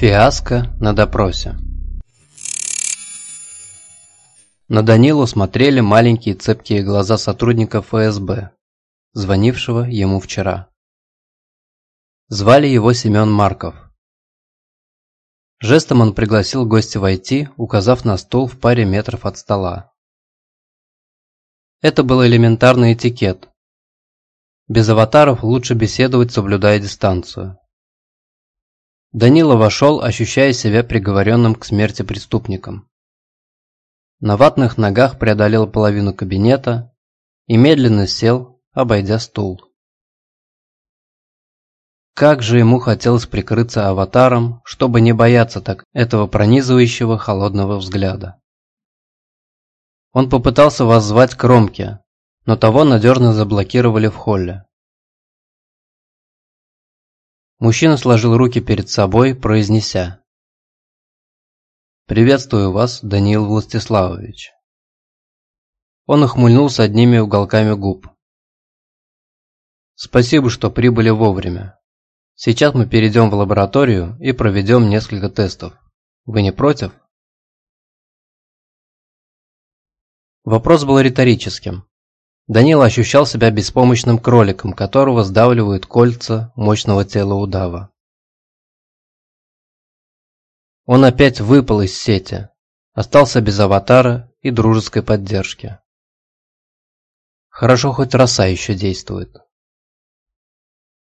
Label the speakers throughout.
Speaker 1: Фиаско на допросе На Данилу смотрели маленькие цепкие глаза сотрудника ФСБ, звонившего ему вчера. Звали его Семен Марков. Жестом он пригласил гостя войти, указав на стул в паре метров от стола. Это был элементарный этикет. Без аватаров лучше беседовать, соблюдая дистанцию. Данила вошел, ощущая себя приговоренным к смерти преступником. На ватных ногах преодолел половину кабинета и медленно сел, обойдя стул. Как же ему хотелось прикрыться аватаром, чтобы не бояться так этого пронизывающего холодного взгляда. Он попытался воззвать к Ромке, но того надежно заблокировали в холле. Мужчина сложил руки перед собой, произнеся «Приветствую вас, Даниил Властиславович». Он ухмыльнулся одними уголками губ. «Спасибо, что прибыли вовремя. Сейчас мы перейдем в лабораторию и проведем несколько тестов. Вы не против?» Вопрос был риторическим. Данила ощущал себя беспомощным кроликом, которого сдавливают кольца мощного тела удава. Он опять выпал из сети, остался без аватара и дружеской поддержки. Хорошо, хоть роса еще действует.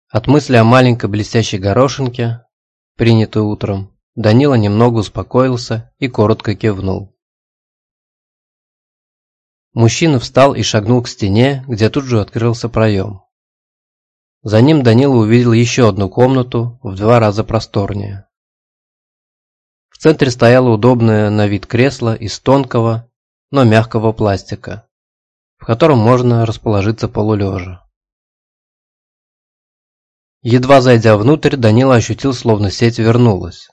Speaker 1: От мысли о маленькой блестящей горошинке, принятой утром, Данила немного успокоился и коротко кивнул. Мужчина встал и шагнул к стене, где тут же открылся проем. За ним Данила увидел еще одну комнату, в два раза просторнее. В центре стояло удобное на вид кресло из тонкого, но мягкого пластика, в котором можно расположиться полулежа. Едва зайдя внутрь, Данила ощутил, словно сеть вернулась.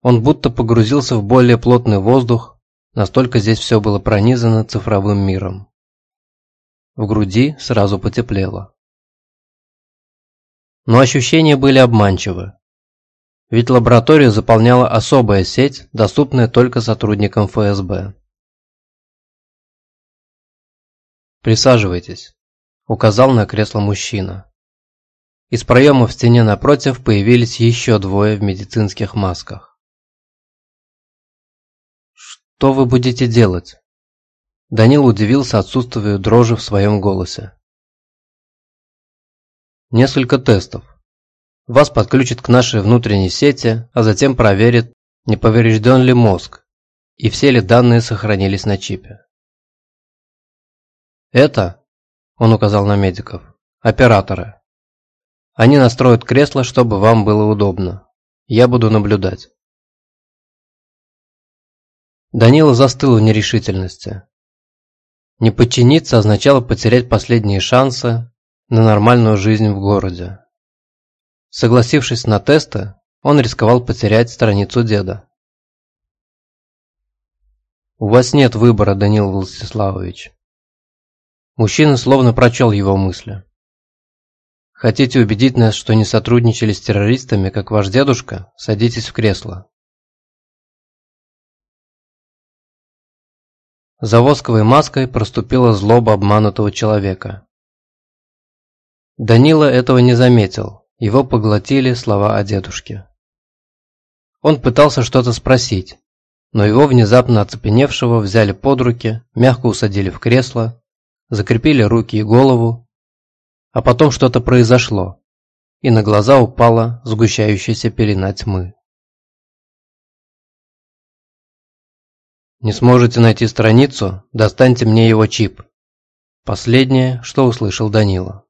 Speaker 1: Он будто погрузился в более плотный воздух, Настолько здесь все было пронизано цифровым миром. В груди сразу потеплело. Но ощущения были обманчивы. Ведь лабораторию заполняла особая сеть, доступная только сотрудникам ФСБ. «Присаживайтесь», – указал на кресло мужчина. Из проема в стене напротив появились еще двое в медицинских масках. Что вы будете делать?» Данил удивился отсутствию дрожи в своем голосе. «Несколько тестов. Вас подключат к нашей внутренней сети, а затем проверят, не поврежден ли мозг и все ли данные сохранились на чипе. Это, он указал на медиков, операторы. Они настроят кресло, чтобы вам было удобно. Я буду наблюдать. Данила застыл в нерешительности. Не подчиниться означало потерять последние шансы на нормальную жизнь в городе. Согласившись на тесты, он рисковал потерять страницу деда. «У вас нет выбора, Данил Властиславович». Мужчина словно прочел его мысли. «Хотите убедить нас, что не сотрудничали с террористами, как ваш дедушка? Садитесь в кресло. За восковой маской проступила злоба обманутого человека. Данила этого не заметил, его поглотили слова о дедушке. Он пытался что-то спросить, но его внезапно оцепеневшего взяли под руки, мягко усадили в кресло, закрепили руки и голову, а потом что-то произошло, и на глаза упала сгущающаяся пелена тьмы. Не сможете найти страницу? Достаньте мне его чип. Последнее, что услышал Данила.